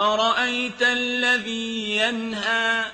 أَرَأَيْتَ الَّذِي يَنْهَىٰ